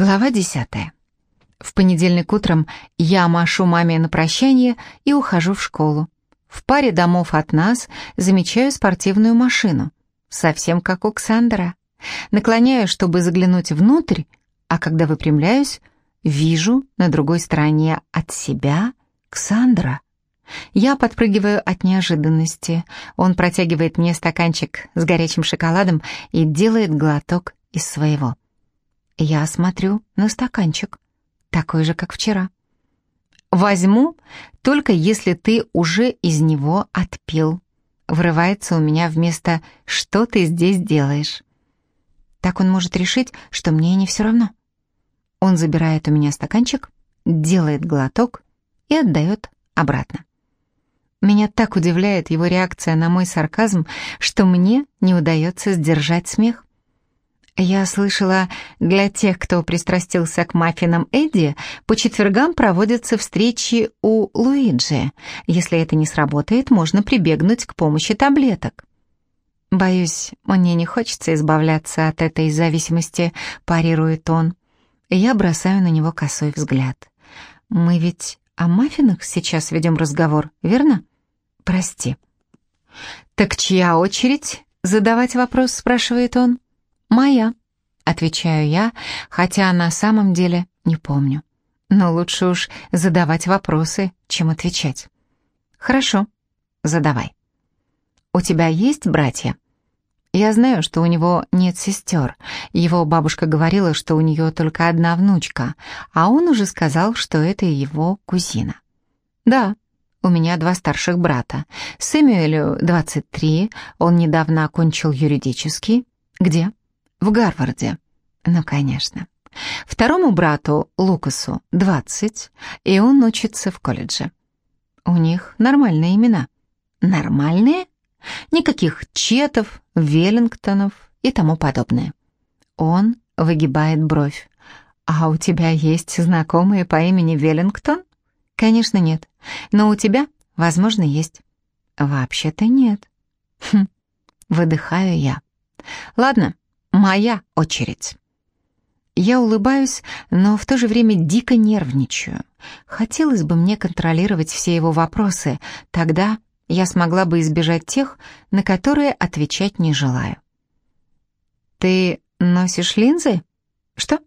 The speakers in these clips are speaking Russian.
Глава десятая. В понедельник утром я машу маме на прощание и ухожу в школу. В паре домов от нас замечаю спортивную машину, совсем как у Ксандра. Наклоняюсь, чтобы заглянуть внутрь, а когда выпрямляюсь, вижу на другой стороне от себя Ксандра. Я подпрыгиваю от неожиданности. Он протягивает мне стаканчик с горячим шоколадом и делает глоток из своего. Я смотрю на стаканчик, такой же, как вчера. «Возьму, только если ты уже из него отпил», врывается у меня вместо «что ты здесь делаешь?». Так он может решить, что мне не все равно. Он забирает у меня стаканчик, делает глоток и отдает обратно. Меня так удивляет его реакция на мой сарказм, что мне не удается сдержать смех. Я слышала, для тех, кто пристрастился к маффинам Эдди, по четвергам проводятся встречи у Луиджи. Если это не сработает, можно прибегнуть к помощи таблеток. Боюсь, мне не хочется избавляться от этой зависимости, парирует он. Я бросаю на него косой взгляд. Мы ведь о маффинах сейчас ведем разговор, верно? Прости. Так чья очередь задавать вопрос, спрашивает он. «Моя», — отвечаю я, хотя на самом деле не помню. Но лучше уж задавать вопросы, чем отвечать. «Хорошо, задавай». «У тебя есть братья?» Я знаю, что у него нет сестер. Его бабушка говорила, что у нее только одна внучка, а он уже сказал, что это его кузина. Да, у меня два старших брата. Сэмюэлю 23, он недавно окончил юридический. Где? В Гарварде. Ну, конечно. Второму брату, Лукасу, 20, и он учится в колледже. У них нормальные имена. Нормальные? Никаких Четов, Веллингтонов и тому подобное. Он выгибает бровь. «А у тебя есть знакомые по имени Веллингтон?» «Конечно нет. Но у тебя, возможно, есть». «Вообще-то нет». «Хм». Выдыхаю я. «Ладно, Моя очередь. Я улыбаюсь, но в то же время дико нервничаю. Хотелось бы мне контролировать все его вопросы, тогда я смогла бы избежать тех, на которые отвечать не желаю. «Ты носишь линзы?» «Что?»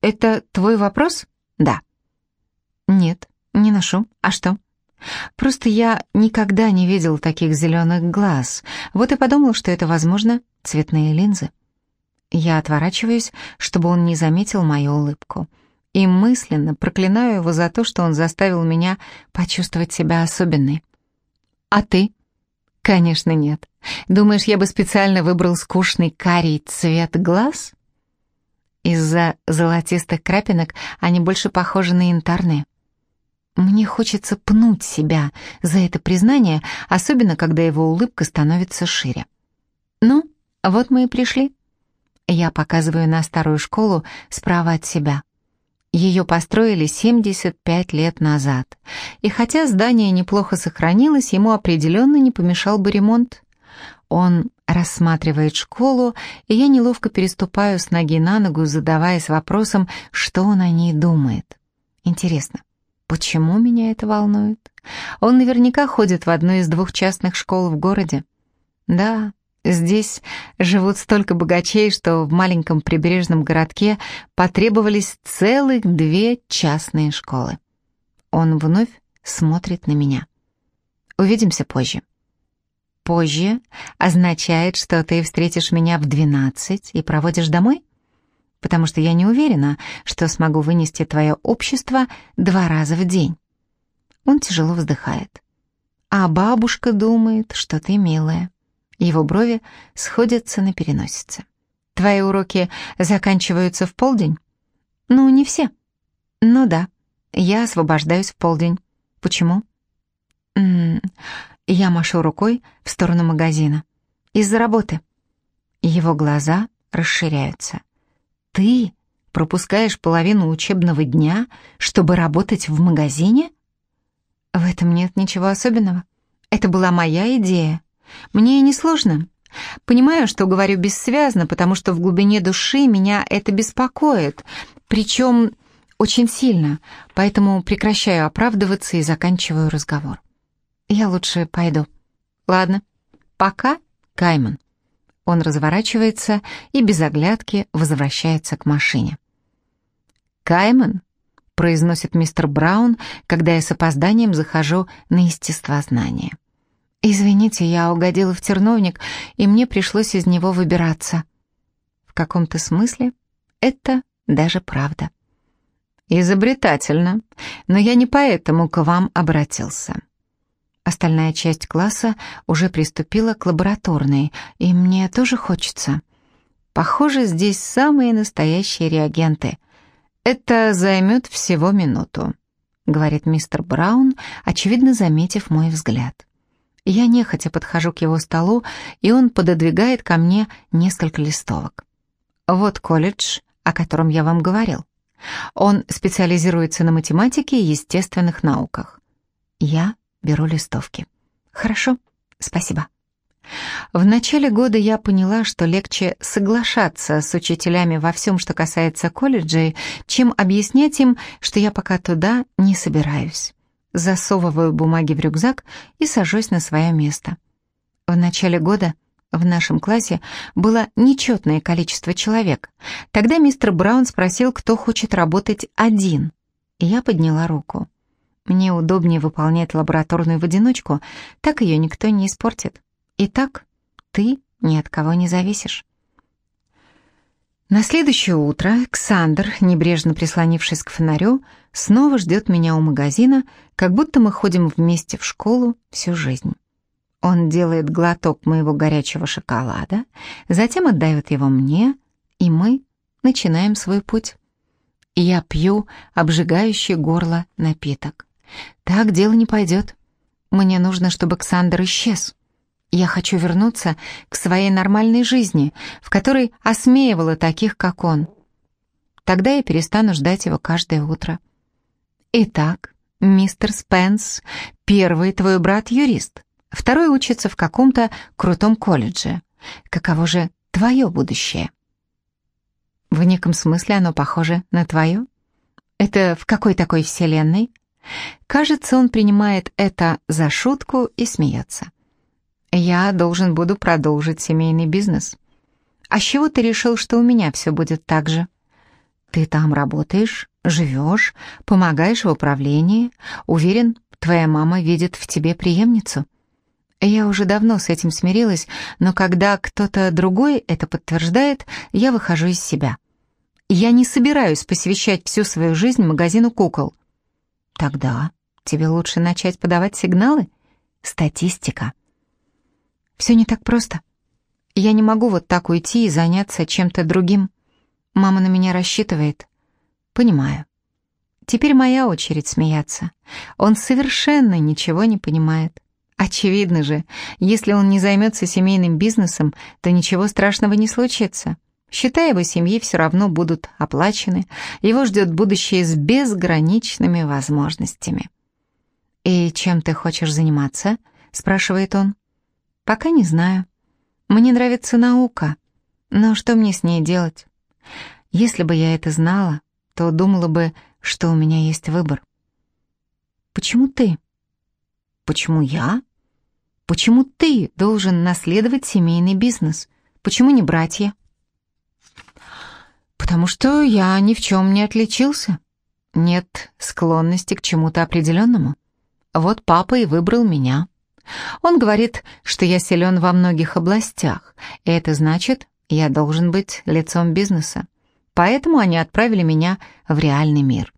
«Это твой вопрос?» «Да». «Нет, не ношу. А что?» «Просто я никогда не видел таких зеленых глаз, вот и подумал, что это, возможно, цветные линзы». Я отворачиваюсь, чтобы он не заметил мою улыбку. И мысленно проклинаю его за то, что он заставил меня почувствовать себя особенной. «А ты?» «Конечно нет. Думаешь, я бы специально выбрал скучный карий цвет глаз?» Из-за золотистых крапинок они больше похожи на янтарные. Мне хочется пнуть себя за это признание, особенно когда его улыбка становится шире. «Ну, вот мы и пришли». Я показываю на старую школу справа от себя. Ее построили 75 лет назад. И хотя здание неплохо сохранилось, ему определенно не помешал бы ремонт. Он рассматривает школу, и я неловко переступаю с ноги на ногу, задаваясь вопросом, что он о ней думает. Интересно, почему меня это волнует? Он наверняка ходит в одну из двух частных школ в городе. Да, Здесь живут столько богачей, что в маленьком прибрежном городке потребовались целых две частные школы. Он вновь смотрит на меня. Увидимся позже. Позже означает, что ты встретишь меня в двенадцать и проводишь домой? Потому что я не уверена, что смогу вынести твое общество два раза в день. Он тяжело вздыхает. А бабушка думает, что ты милая. Его брови сходятся на переносице. «Твои уроки заканчиваются в полдень?» «Ну, не все». «Ну да, я освобождаюсь в полдень. Почему?» «М -м -м. Я машу рукой в сторону магазина. «Из-за работы». Его глаза расширяются. «Ты пропускаешь половину учебного дня, чтобы работать в магазине?» «В этом нет ничего особенного. Это была моя идея. Мне не сложно. Понимаю, что говорю бессвязно, потому что в глубине души меня это беспокоит. Причем очень сильно, поэтому прекращаю оправдываться и заканчиваю разговор. Я лучше пойду. Ладно, пока, Кайман. Он разворачивается и без оглядки возвращается к машине. «Кайман?» — произносит мистер Браун, когда я с опозданием захожу на естествознание. «Извините, я угодила в терновник, и мне пришлось из него выбираться». В каком-то смысле это даже правда. «Изобретательно, но я не поэтому к вам обратился». Остальная часть класса уже приступила к лабораторной, и мне тоже хочется. Похоже, здесь самые настоящие реагенты. Это займет всего минуту, говорит мистер Браун, очевидно заметив мой взгляд. Я нехотя подхожу к его столу, и он пододвигает ко мне несколько листовок. Вот колледж, о котором я вам говорил. Он специализируется на математике и естественных науках. Я беру листовки. Хорошо, спасибо. В начале года я поняла, что легче соглашаться с учителями во всем, что касается колледжей, чем объяснять им, что я пока туда не собираюсь. Засовываю бумаги в рюкзак и сажусь на свое место. В начале года в нашем классе было нечетное количество человек. Тогда мистер Браун спросил, кто хочет работать один. И я подняла руку. Мне удобнее выполнять лабораторную в одиночку, так ее никто не испортит. Итак, ты ни от кого не зависишь. На следующее утро Ксандр, небрежно прислонившись к фонарю, снова ждет меня у магазина, как будто мы ходим вместе в школу всю жизнь. Он делает глоток моего горячего шоколада, затем отдает его мне, и мы начинаем свой путь. Я пью обжигающий горло напиток. Так дело не пойдет. Мне нужно, чтобы Ксандр исчез. Я хочу вернуться к своей нормальной жизни, в которой осмеивала таких, как он. Тогда я перестану ждать его каждое утро. Итак, мистер Спенс, первый твой брат-юрист, второй учится в каком-то крутом колледже. Каково же твое будущее? В неком смысле оно похоже на твое? Это в какой такой вселенной? Кажется, он принимает это за шутку и смеется. Я должен буду продолжить семейный бизнес. А с чего ты решил, что у меня все будет так же? Ты там работаешь, живешь, помогаешь в управлении. Уверен, твоя мама видит в тебе преемницу. Я уже давно с этим смирилась, но когда кто-то другой это подтверждает, я выхожу из себя. Я не собираюсь посвящать всю свою жизнь магазину кукол. Тогда тебе лучше начать подавать сигналы. Статистика. Все не так просто. Я не могу вот так уйти и заняться чем-то другим. Мама на меня рассчитывает. Понимаю. Теперь моя очередь смеяться. Он совершенно ничего не понимает. Очевидно же, если он не займется семейным бизнесом, то ничего страшного не случится. Счета его семьи все равно будут оплачены, его ждет будущее с безграничными возможностями. «И чем ты хочешь заниматься?» — спрашивает он. «Пока не знаю. Мне нравится наука, но что мне с ней делать? Если бы я это знала, то думала бы, что у меня есть выбор». «Почему ты?» «Почему я?» «Почему ты должен наследовать семейный бизнес? Почему не братья?» Потому что я ни в чем не отличился. Нет склонности к чему-то определенному. Вот папа и выбрал меня. Он говорит, что я силен во многих областях, и это значит, я должен быть лицом бизнеса. Поэтому они отправили меня в реальный мир.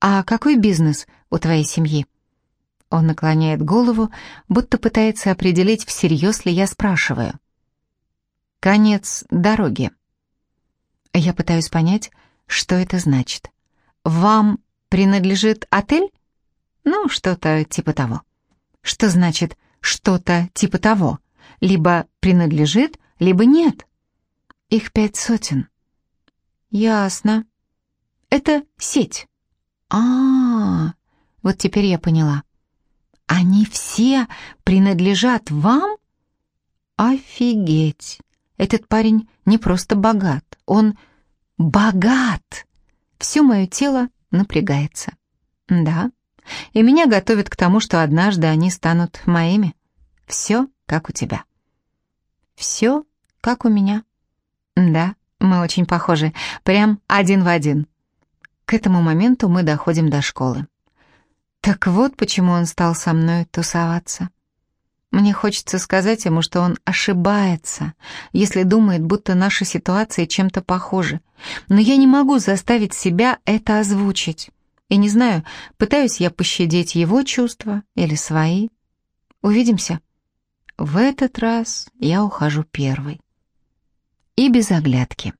«А какой бизнес у твоей семьи?» Он наклоняет голову, будто пытается определить, всерьез ли я спрашиваю. «Конец дороги», я пытаюсь понять, что это значит. Вам принадлежит отель? Ну, что-то типа того. Что значит «что-то типа того»? Либо принадлежит, либо нет. Их пять сотен. Ясно. Это сеть. А, -а, а вот теперь я поняла. Они все принадлежат вам? Офигеть. Этот парень не просто богат, он богат. Все мое тело напрягается. Да, и меня готовят к тому, что однажды они станут моими. Все как у тебя. Все как у меня. Да, мы очень похожи, прям один в один. К этому моменту мы доходим до школы. Так вот почему он стал со мной тусоваться. Мне хочется сказать ему, что он ошибается, если думает, будто наша ситуация чем-то похожа. Но я не могу заставить себя это озвучить. И не знаю, пытаюсь я пощадить его чувства или свои. Увидимся. В этот раз я ухожу первой. И без оглядки.